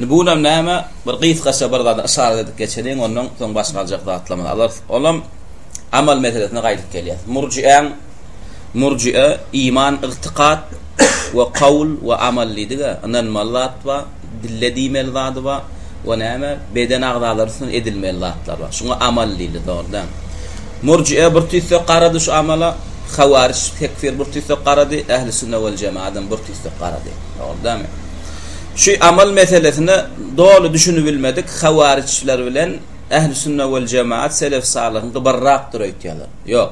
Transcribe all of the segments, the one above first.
Indi bulam näme? Bir gysgaça bir zada yşarat edip geçeliň, ondan soň başga aljak zatlarymyzy alarys. Olam amal meselesine gaýdyp gelýäs. Murjiäň Murjiä iman ygtykat we kowul we amal diýdi-gä. Ynanmaly zat bar, dille diýmeli zady bar we näme? Beden agzalary üstünden edilmeli zatlar bar. Şuňa amal diýildi, dogry däl? Murjiä bir tüýsek garady şu amala, Hawaryç, Tekfir bir tüýsek garady, Ähli sünne wel jemaadam bir tüýsek garady. Dogry dälmi? Şu amal meselesine doly düşünibilmedik hawaryçlar bilen Ähli Sünne Wal Jemaat Selef Salyhyň gybarrakdyr öýtýärler. Ýok.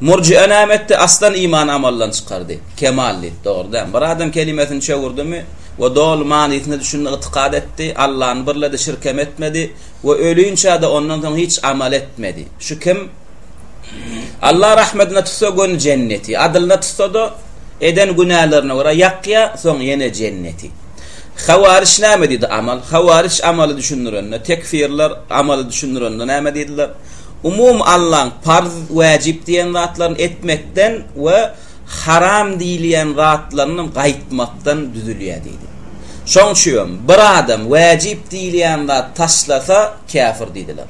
Murjyä näme etdi? Aslan imany amaldan çykardy. Kemal diýip, dogry däl. Bir adam kelimesini çöwürdimi we doly manysyna düşündi, ygtykad etdi, Allany birledi, şirkem etmedi we ölünçä-de ondan soň hiç amal etmedi. Şu kim? Allah rahmetine tutsa göni jenneti, adylyna tutsa-da eden günälerine görä ýakýa, soň ýene jenneti. Hawaryç näme diýdi amal? Hawaryç amaly düşündirende, tekfirler amaly düşündirende näme diýdiler? Umumy Allaň parz, wäjip diýen zatlaryny etmekden we haram diýilýän zatlarynam gaýtmakdan düzülýär diýdi. Şoň üçin hem bir adam wäjip diýilýän zat taşlasa käfir diýdiler.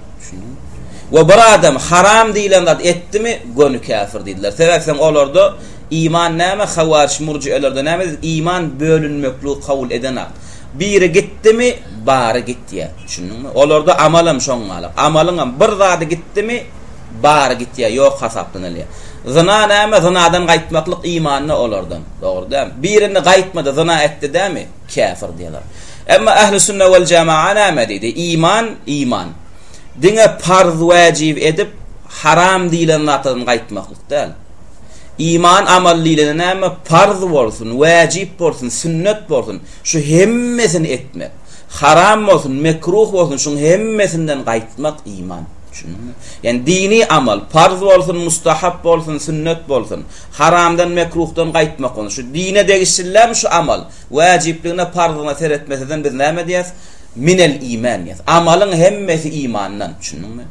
We bir adam haram diýlen zat etdimi, göni käfir diýdiler. Sebäbi seň olarda iman näme, hawaryç, murjyelerde näme, iman bölünmekligi kabul edenok. Biri gitdimi, bary gitýär. Düşündiňmi? Olarda amal hem şoň maly. Amalyň hem bir zady gitdimi, bary gitýär, ýok hasaplanylýar. Zyna näme, zynadan gaýtmaklyk iman-da olardan. Dogry däl. Birini gaýtmady, zyna etdi dämi? käfir diýerler. Emma Ähli Sünne wal Jamaa näme diýdi? Iman, iman. Diňe parz wäjib edip, haram diýilen zatdan gaýtmaklyk däl. Iman amal diýleni näme? Parz bolsun, wäjib bolsun, sünnet bolsun, şu hemmesini etmek. Haram bolsun, mekruh bolsun, şuň hemmesinden gaýtmak iman. Düşündiňmi? Ýani dini amal, parz bolsun, mustahap bolsun, sünnet bolsun, Haramdan, mekruhdan gaýtmak bolsun. Şu dine degişlilämi şu amal? Wäjipligine, parzyna seretmeseden biz näme diýýäs? Minel iman diýýäs. Amalyň hemmesi imandan, düşündiňmi?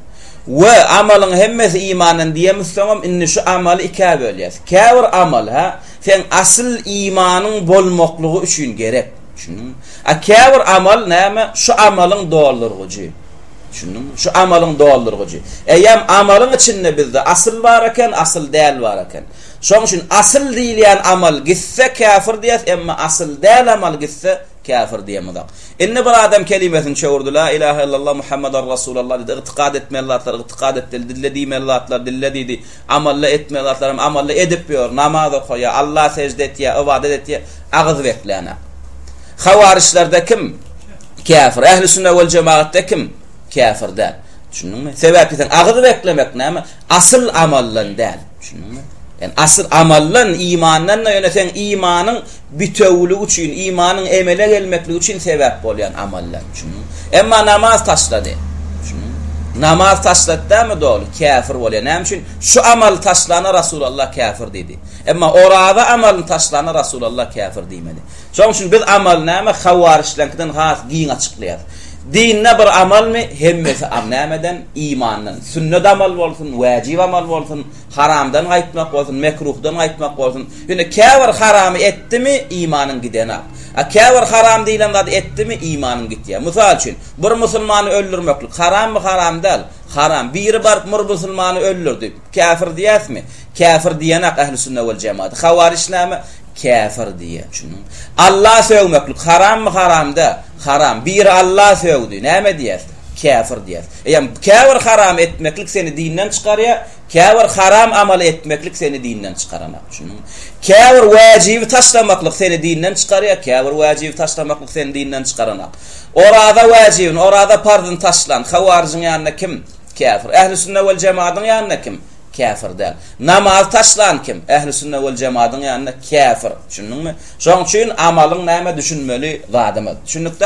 We amalyň hemmesi imandan diýemizsoňam, indi şu amaly ikä bölýäs. Käbir amal, hä, seň asyl imanyň bolmaklygy üçin gerek, düşündiňmi? A käbir amal näme? Şu amalyň doldurgyjy. Düşündiňmi? Şu amalyň doldurgyjy. Eýýäm amalyň içinde bizde asyl bar eken, asyl däl bar eken. Şoň üçin asyl diýilýän amal gitse käfir diýýäs, emma asyl däl amal gitse käfir diýemizok. Indi bir adam kelimesini çöwürdi, La ilahe illallah Muhammadar Rasulallah diýdi, ygtykad etmeli zatlar ygtykad etdi, dille diýmeli zatlar dille diýdi. Amalla etmeýän zatlaram amalla edip ýör, namaz okaýar, Allaha sežde etýär, ybadat etýär, agyz bekläne. Hawaryçlarda kim? Käfir. Ähli sünne wal jemagatda kim? Käfir däl. Düşündiňmi? Sebäp diýseň, agyz beklemek näme? Asyl amaldan däl. Düşündiňmi? Ýani asyl amaldan, imandan-da, ýöne seň imanyň Bitewülik üçin, imanyň emele gelmekligi üçin sebäp bolýan amallar üçin. Emma namaz taşlady. Namaz taşlady dämi doly, käfir bolýar. Näme üçin? Şu amaly taşlana Resulallah käfir diýdi. Emma oraza amalyny taşlana Resulallah käfir diýmedi. Şonuň üçin biz amaly näme hawaryçlaňkiden has giň açyklaýarys. Dinde bir amalmy, hemmesi am nämeden, imandan. Sünnet amal bolsun, wäjib amal bolsun. Haramdan gaýtmak bolsun, mekruhdan gaýtmak bolsun. Ýöne käbir haramy etdimi, imanyň gidenak. A käbir haram diýlen zady etdimi, imanyň gitýär. Mysal üçin, bir musulmany öldürmeklik harammy, haram däl? Haram. Biri baryp mur musulmany öldürdi. Käfir diýäsmi? Käfir diýenak ählüsünnä wal jemaat. Hawaryç näme? Käfir diýýär. Düşündiňmi? Alla sögmeklik harammy, haram däl? Haram. Biri Alla sögdi. Näme diýýäs? Käfir diýýäs. Eýýäm käbir haram etmeklik seni dinden çykarýar, käbir haram amaly etmeklik seni dinden çykaramak üçin. Käbir wäjibi taşlamaklyk seni dinden çykarýar, käbir wäjibi taşlamaklyk seni dinden çykaranak. Oraza wäjibini, oraza parzyny taşlan, hawaryjyň ýanynda kim? Käfir. Ähli sünne wal jemadyň ýanynda kim? Käfir däl. Namazy taşlan kim? Ähli sünne wal jemadyň ýanynda käfir. Düşündiňmi? Şoň üçin amalyň näme düşünmeli zadymyz. Düşündikdä?